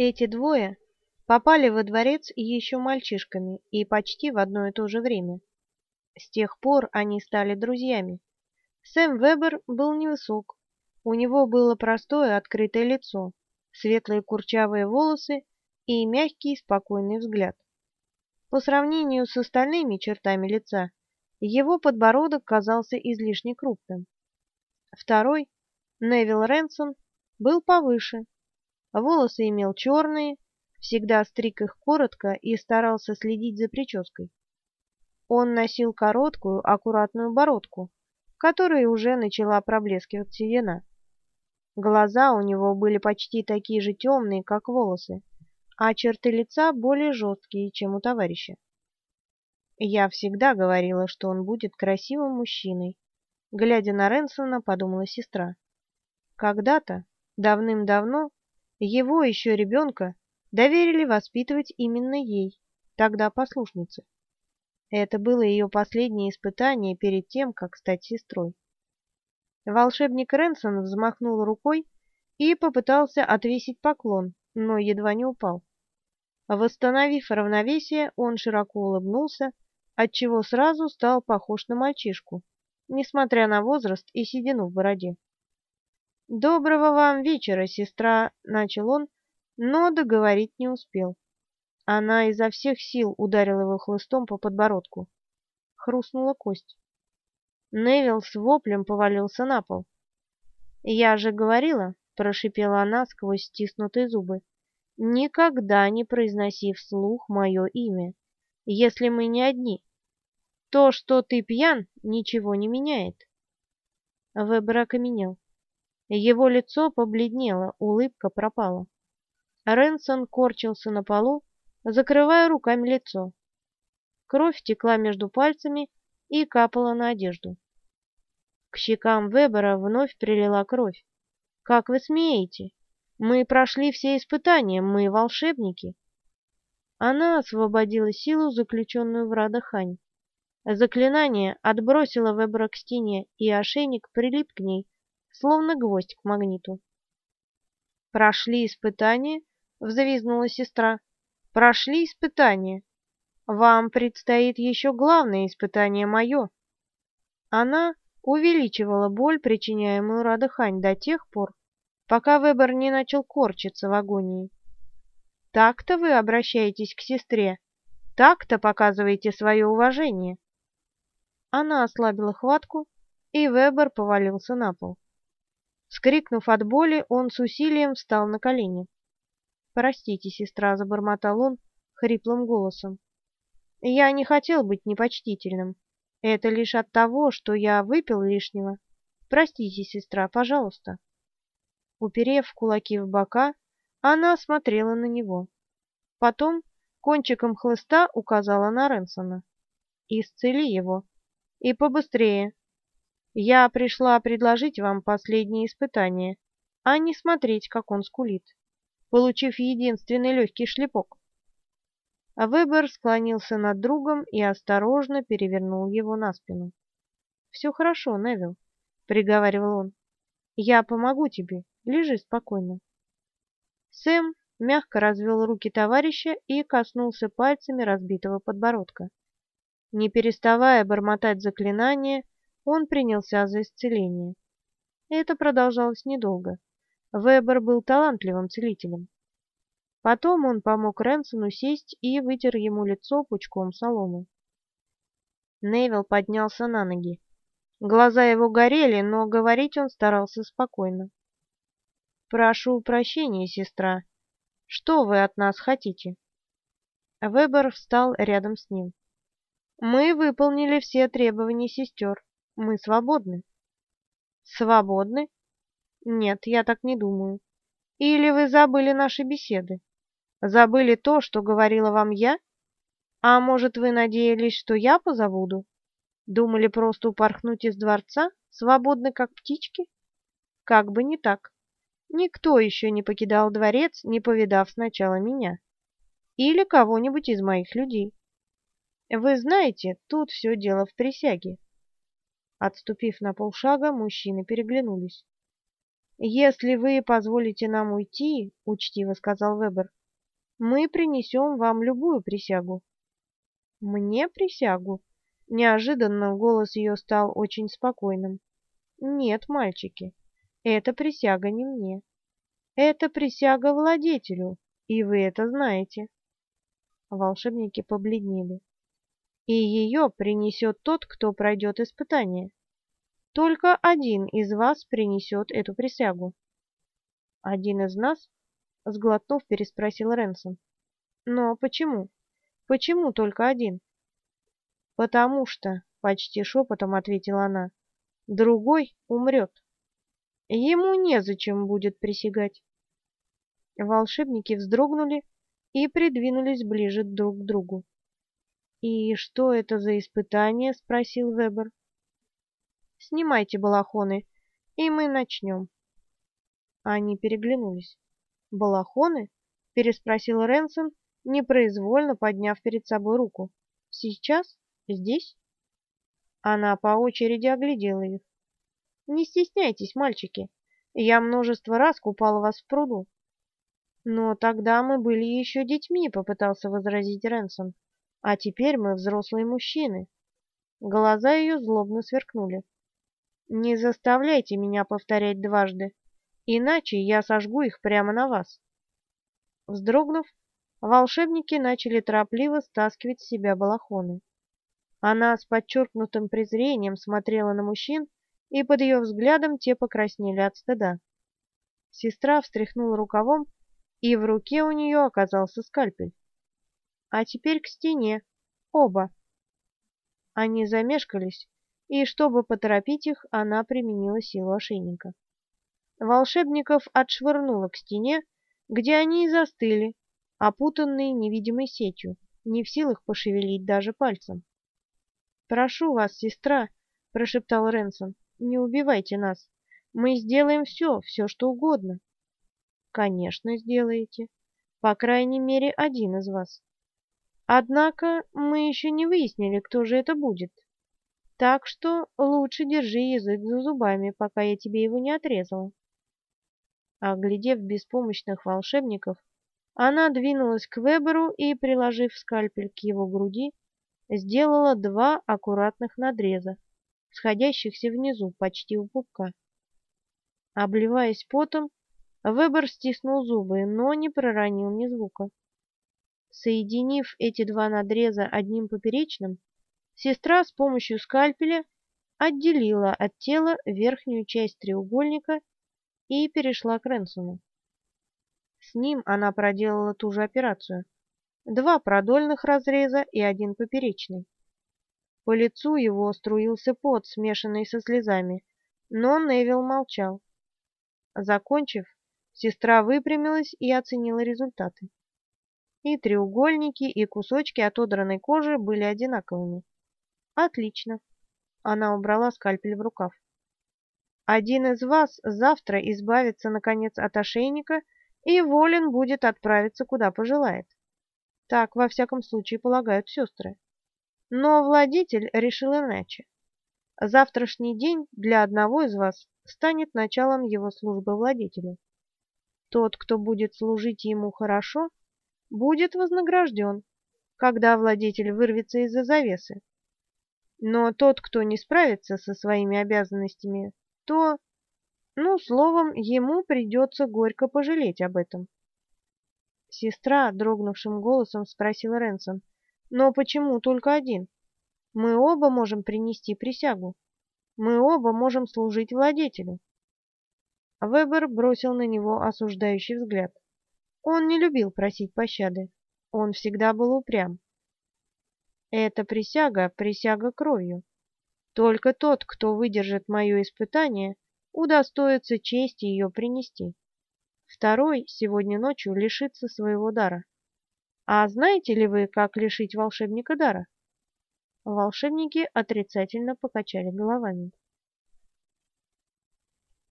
Эти двое попали во дворец еще мальчишками и почти в одно и то же время. С тех пор они стали друзьями. Сэм Вебер был невысок. У него было простое открытое лицо, светлые курчавые волосы и мягкий спокойный взгляд. По сравнению с остальными чертами лица, его подбородок казался излишне крупным. Второй, Невил Ренсон, был повыше. Волосы имел черные, всегда стриг их коротко и старался следить за прической. Он носил короткую, аккуратную бородку, которая уже начала проблескивать седина. Глаза у него были почти такие же темные, как волосы, а черты лица более жесткие, чем у товарища. Я всегда говорила, что он будет красивым мужчиной. Глядя на Ренсона, подумала сестра. Когда-то, давным-давно, его еще ребенка доверили воспитывать именно ей, тогда послушнице. Это было ее последнее испытание перед тем, как стать сестрой. Волшебник Ренсон взмахнул рукой и попытался отвесить поклон, но едва не упал. Восстановив равновесие, он широко улыбнулся, отчего сразу стал похож на мальчишку, несмотря на возраст и седину в бороде. «Доброго вам вечера, сестра», — начал он, но договорить не успел. Она изо всех сил ударила его хлыстом по подбородку. Хрустнула кость. Невил с воплем повалился на пол. «Я же говорила», — прошипела она сквозь стиснутые зубы, никогда не произноси вслух мое имя, если мы не одни. То, что ты пьян, ничего не меняет. Вебер окаменел. Его лицо побледнело, улыбка пропала. Ренсон корчился на полу, закрывая руками лицо. Кровь текла между пальцами и капала на одежду. К щекам Вебера вновь прилила кровь. «Как вы смеете? Мы прошли все испытания, мы волшебники. Она освободила силу, заключенную в Радахань. Заклинание отбросило Вебера к стене, и ошейник прилип к ней, словно гвоздь к магниту. «Прошли испытания?» — взвизгнула сестра. «Прошли испытания. Вам предстоит еще главное испытание мое». Она увеличивала боль, причиняемую Радахань, до тех пор, пока Вебер не начал корчиться в агонии. Так-то вы обращаетесь к сестре, так-то показываете свое уважение. Она ослабила хватку, и Вебер повалился на пол. Скрикнув от боли, он с усилием встал на колени. «Простите, сестра», — забормотал он хриплым голосом. «Я не хотел быть непочтительным. Это лишь от того, что я выпил лишнего. Простите, сестра, пожалуйста». Уперев кулаки в бока, она смотрела на него. Потом кончиком хлыста указала на Ренсона. «Исцели его. И побыстрее. Я пришла предложить вам последнее испытание, а не смотреть, как он скулит, получив единственный легкий шлепок». А Вебер склонился над другом и осторожно перевернул его на спину. «Все хорошо, Невил», — приговаривал он. «Я помогу тебе. Лежи спокойно. Сэм мягко развел руки товарища и коснулся пальцами разбитого подбородка. Не переставая бормотать заклинание, он принялся за исцеление. Это продолжалось недолго. Вебер был талантливым целителем. Потом он помог Ренсону сесть и вытер ему лицо пучком соломы. Невил поднялся на ноги. Глаза его горели, но говорить он старался спокойно. «Прошу прощения, сестра. Что вы от нас хотите?» Вебер встал рядом с ним. «Мы выполнили все требования сестер. Мы свободны». «Свободны? Нет, я так не думаю. Или вы забыли наши беседы? Забыли то, что говорила вам я? А может, вы надеялись, что я позабуду? Думали просто упорхнуть из дворца, свободны как птички? Как бы не так. Никто еще не покидал дворец, не повидав сначала меня. Или кого-нибудь из моих людей. Вы знаете, тут все дело в присяге. Отступив на полшага, мужчины переглянулись. «Если вы позволите нам уйти, — учтиво сказал Вебер, — мы принесем вам любую присягу». «Мне присягу?» Неожиданно голос ее стал очень спокойным. «Нет, мальчики, эта присяга не мне. Это присяга владетелю, и вы это знаете». Волшебники побледнели. «И ее принесет тот, кто пройдет испытание. Только один из вас принесет эту присягу». «Один из нас?» — сглотнув, переспросил Ренсон. «Но почему? Почему только один?» «Потому что», — почти шепотом ответила она, — «другой умрет. Ему незачем будет присягать». Волшебники вздрогнули и придвинулись ближе друг к другу. «И что это за испытание?» — спросил Вебер. «Снимайте балахоны, и мы начнем». Они переглянулись. «Балахоны?» — переспросил Ренсон, непроизвольно подняв перед собой руку. «Сейчас?» Здесь?» Она по очереди оглядела их. «Не стесняйтесь, мальчики. Я множество раз купала вас в пруду». «Но тогда мы были еще детьми», — попытался возразить Ренсон. «А теперь мы взрослые мужчины». Глаза ее злобно сверкнули. «Не заставляйте меня повторять дважды, иначе я сожгу их прямо на вас». Вздрогнув, волшебники начали торопливо стаскивать с себя балахоны. Она с подчеркнутым презрением смотрела на мужчин, и под ее взглядом те покраснели от стыда. Сестра встряхнула рукавом, и в руке у нее оказался скальпель. А теперь к стене. Оба. Они замешкались, и, чтобы поторопить их, она применила силу ошейника. Волшебников отшвырнула к стене, где они и застыли, опутанные невидимой сетью, не в силах пошевелить даже пальцем. «Прошу вас, сестра», — прошептал Ренсон, — «не убивайте нас. Мы сделаем все, все, что угодно». «Конечно, сделаете. По крайней мере, один из вас. Однако мы еще не выяснили, кто же это будет. Так что лучше держи язык за зубами, пока я тебе его не отрезала». Оглядев беспомощных волшебников, она двинулась к Веберу и, приложив скальпель к его груди, сделала два аккуратных надреза, сходящихся внизу, почти у пупка. Обливаясь потом, Вебер стиснул зубы, но не проронил ни звука. Соединив эти два надреза одним поперечным, сестра с помощью скальпеля отделила от тела верхнюю часть треугольника и перешла к Ренсону. С ним она проделала ту же операцию два продольных разреза и один поперечный. По лицу его струился пот, смешанный со слезами, но Невил молчал. Закончив, сестра выпрямилась и оценила результаты. И треугольники, и кусочки отодранной кожи были одинаковыми. Отлично. Она убрала скальпель в рукав. Один из вас завтра избавится, наконец, от ошейника и волен будет отправиться, куда пожелает. Так, во всяком случае, полагают сестры. Но владетель решил иначе. Завтрашний день для одного из вас станет началом его службы владетелю. Тот, кто будет служить ему хорошо, будет вознагражден, когда владетель вырвется из-за завесы. Но тот, кто не справится со своими обязанностями, то, ну, словом, ему придется горько пожалеть об этом. Сестра дрогнувшим голосом спросила Ренсон. «Но почему только один? Мы оба можем принести присягу. Мы оба можем служить владетелю». Вебер бросил на него осуждающий взгляд. Он не любил просить пощады. Он всегда был упрям. «Это присяга, присяга кровью. Только тот, кто выдержит мое испытание, удостоится чести ее принести». Второй сегодня ночью лишится своего дара. А знаете ли вы, как лишить волшебника дара? Волшебники отрицательно покачали головами.